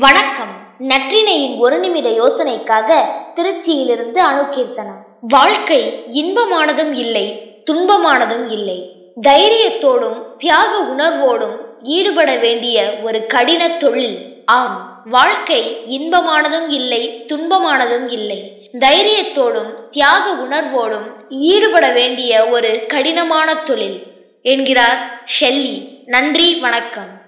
வணக்கம். நற்றினையின் ஒரு நிமிட யோசனைக்காக திருச்சியிலிருந்து அணுகீர்த்தனம். வாழ்க்கை இன்பமானதும் இல்லை துன்பமானதும் இல்லை. தைரியத்தோடும் தியாக உணர்வோடும் ஈடுபட வேண்டிய ஒரு கடின தொழில். ஆம் வாழ்க்கை இன்பமானதும் இல்லை துன்பமானதும் இல்லை. தைரியத்தோடும் தியாக உணர்வோடும் ஈடுபட வேண்டிய ஒரு கடினமான தொழில். என்கிறார் ஷெல்லி. நன்றி வணக்கம்.